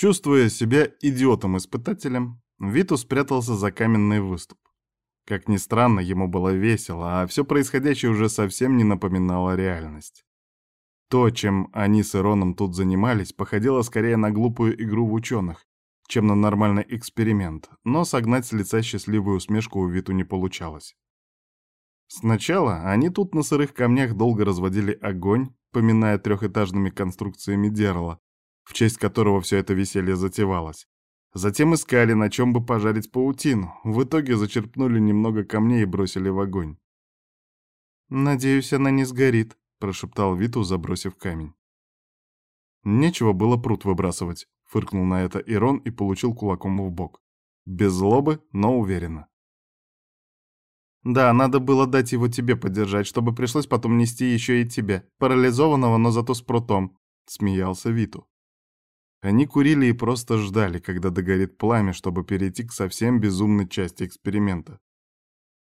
Чувствуя себя идиотом-испытателем, Виту спрятался за каменный выступ. Как ни странно, ему было весело, а все происходящее уже совсем не напоминало реальность. То, чем они с Ироном тут занимались, походило скорее на глупую игру в ученых, чем на нормальный эксперимент, но согнать с лица счастливую усмешку у Виту не получалось. Сначала они тут на сырых камнях долго разводили огонь, поминая трехэтажными конструкциями Дерла, в честь которого все это веселье затевалось. Затем искали, на чем бы пожарить паутину. В итоге зачерпнули немного камней и бросили в огонь. «Надеюсь, она не сгорит», — прошептал Виту, забросив камень. Нечего было пруд выбрасывать, фыркнул на это Ирон и получил кулаком в бок. Без злобы, но уверенно. Да, надо было дать его тебе подержать, чтобы пришлось потом нести еще и тебе, парализованного, но зато с прутом, смеялся Виту. Они курили и просто ждали, когда догорит пламя, чтобы перейти к совсем безумной части эксперимента.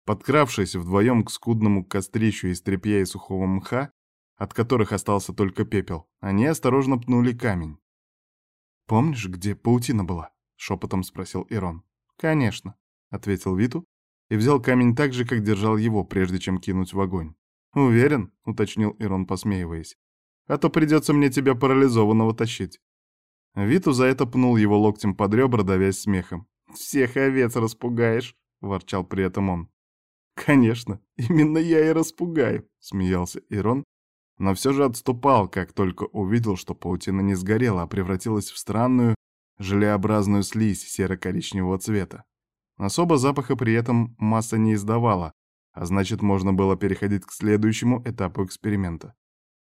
Подкравшись вдвоем к скудному кострищу из тряпья и сухого мха, от которых остался только пепел, они осторожно пнули камень. «Помнишь, где паутина была?» — шепотом спросил Ирон. «Конечно», — ответил Виту и взял камень так же, как держал его, прежде чем кинуть в огонь. «Уверен?» — уточнил Ирон, посмеиваясь. «А то придется мне тебя парализованного тащить». Виту за это пнул его локтем под ребра, давясь смехом. «Всех овец распугаешь», — ворчал при этом он. «Конечно, именно я и распугаю», — смеялся Ирон, но все же отступал, как только увидел, что паутина не сгорела, а превратилась в странную, желеобразную слизь серо-коричневого цвета. Особо запаха при этом масса не издавала, а значит, можно было переходить к следующему этапу эксперимента.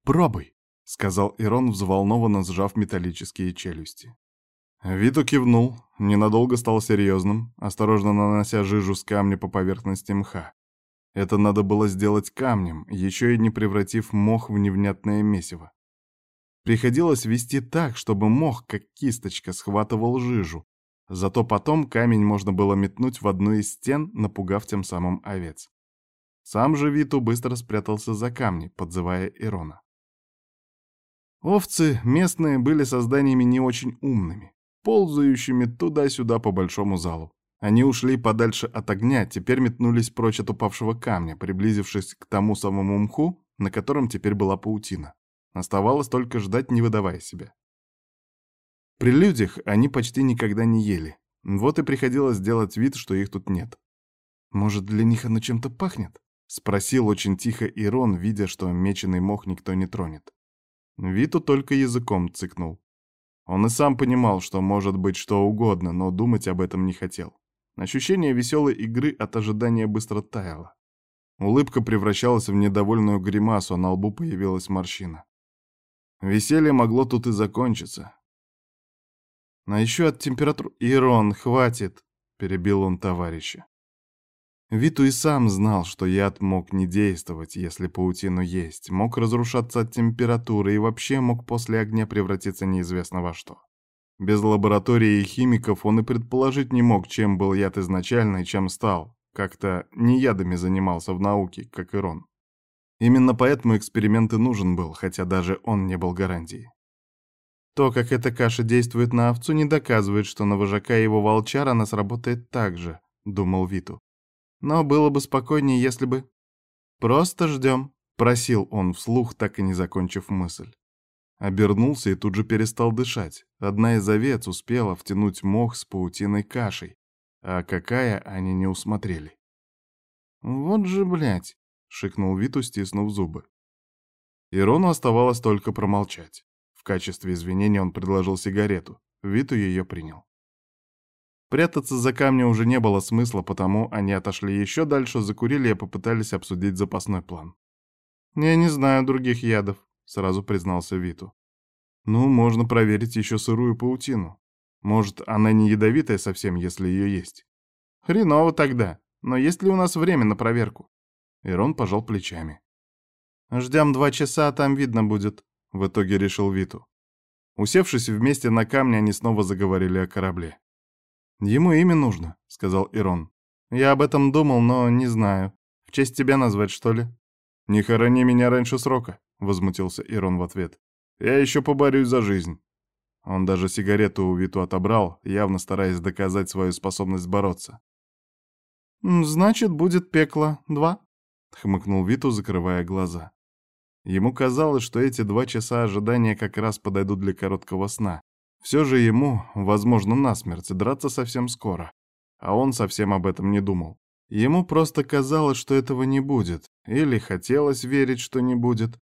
«Пробуй!» — сказал Ирон, взволнованно сжав металлические челюсти. Виту кивнул, ненадолго стал серьезным, осторожно нанося жижу с камня по поверхности мха. Это надо было сделать камнем, еще и не превратив мох в невнятное месиво. Приходилось вести так, чтобы мох, как кисточка, схватывал жижу. Зато потом камень можно было метнуть в одну из стен, напугав тем самым овец. Сам же Виту быстро спрятался за камни, подзывая Ирона. Овцы местные были созданиями не очень умными, ползающими туда-сюда по большому залу. Они ушли подальше от огня, теперь метнулись прочь от упавшего камня, приблизившись к тому самому мху, на котором теперь была паутина. Оставалось только ждать, не выдавая себя. При людях они почти никогда не ели. Вот и приходилось делать вид, что их тут нет. «Может, для них оно чем-то пахнет?» — спросил очень тихо Ирон, видя, что меченый мох никто не тронет. Виту только языком цыкнул. Он и сам понимал, что может быть что угодно, но думать об этом не хотел. Ощущение веселой игры от ожидания быстро таяло. Улыбка превращалась в недовольную гримасу, а на лбу появилась морщина. Веселье могло тут и закончиться. А еще от температуры... «Ирон, хватит!» — перебил он товарища. Виту и сам знал, что яд мог не действовать, если паутину есть, мог разрушаться от температуры и вообще мог после огня превратиться неизвестно во что. Без лаборатории и химиков он и предположить не мог, чем был яд изначально и чем стал. Как-то не ядами занимался в науке, как и Рон. Именно поэтому эксперимент и нужен был, хотя даже он не был гарантией. То, как эта каша действует на овцу, не доказывает, что на вожака и его волчара она сработает так же, думал Виту. Но было бы спокойнее, если бы... «Просто ждем», — просил он вслух, так и не закончив мысль. Обернулся и тут же перестал дышать. Одна из овец успела втянуть мох с паутиной кашей, а какая они не усмотрели. «Вот же, блядь!» — шикнул Виту, стиснув зубы. Ирону оставалось только промолчать. В качестве извинения он предложил сигарету. Виту ее принял. Прятаться за камнем уже не было смысла, потому они отошли еще дальше, закурили и попытались обсудить запасной план. «Я не знаю других ядов», — сразу признался Виту. «Ну, можно проверить еще сырую паутину. Может, она не ядовитая совсем, если ее есть?» «Хреново тогда. Но есть ли у нас время на проверку?» Ирон пожал плечами. «Ждем два часа, а там видно будет», — в итоге решил Виту. Усевшись вместе на камне, они снова заговорили о корабле. «Ему имя нужно», — сказал Ирон. «Я об этом думал, но не знаю. В честь тебя назвать, что ли?» «Не хорони меня раньше срока», — возмутился Ирон в ответ. «Я еще поборюсь за жизнь». Он даже сигарету у Виту отобрал, явно стараясь доказать свою способность бороться. «Значит, будет пекло два», — хмыкнул Виту, закрывая глаза. Ему казалось, что эти два часа ожидания как раз подойдут для короткого сна. Все же ему, возможно, насмерть, драться совсем скоро. А он совсем об этом не думал. Ему просто казалось, что этого не будет, или хотелось верить, что не будет.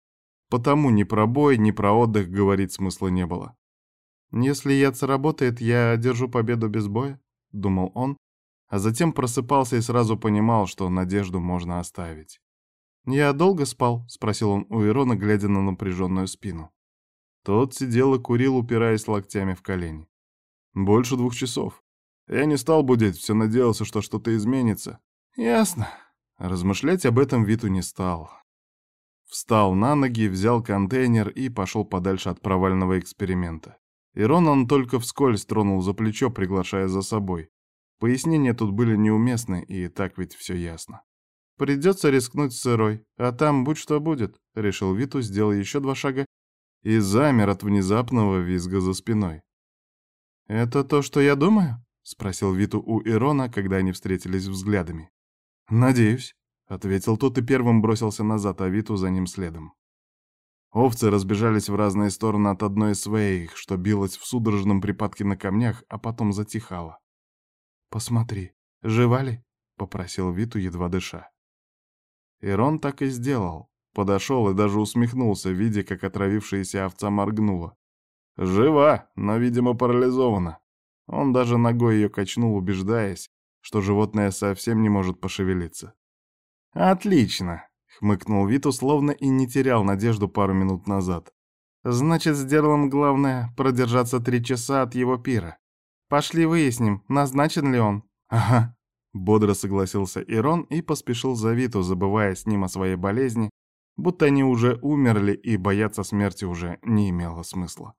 Потому ни про бой, ни про отдых говорить смысла не было. «Если яд сработает, я одержу победу без боя», — думал он, а затем просыпался и сразу понимал, что надежду можно оставить. «Я долго спал?» — спросил он у Ирона, глядя на напряженную спину. Тот сидел и курил, упираясь локтями в колени. «Больше двух часов. Я не стал будить, все надеялся, что что-то изменится». «Ясно». Размышлять об этом Виту не стал. Встал на ноги, взял контейнер и пошел подальше от провального эксперимента. Ирон он только вскользь тронул за плечо, приглашая за собой. Пояснения тут были неуместны, и так ведь все ясно. Придется рискнуть сырой, а там будь что будет, — решил Виту, сделал еще два шага и замер от внезапного визга за спиной. «Это то, что я думаю?» — спросил Виту у Ирона, когда они встретились взглядами. «Надеюсь», — ответил тот и первым бросился назад, а Виту за ним следом. Овцы разбежались в разные стороны от одной из своих, что билось в судорожном припадке на камнях, а потом затихало. «Посмотри, жива ли?» — попросил Виту, едва дыша. Ирон так и сделал. Подошел и даже усмехнулся, видя, как отравившаяся овца моргнула. Жива, но, видимо, парализована. Он даже ногой ее качнул, убеждаясь, что животное совсем не может пошевелиться. «Отлично!» — хмыкнул Виту, словно и не терял надежду пару минут назад. «Значит, с Дерлом главное — продержаться три часа от его пира. Пошли выясним, назначен ли он». «Ага», Бодро согласился Ирон и поспешил за Виту, забывая с ним о своей болезни, будто они уже умерли и бояться смерти уже не имело смысла.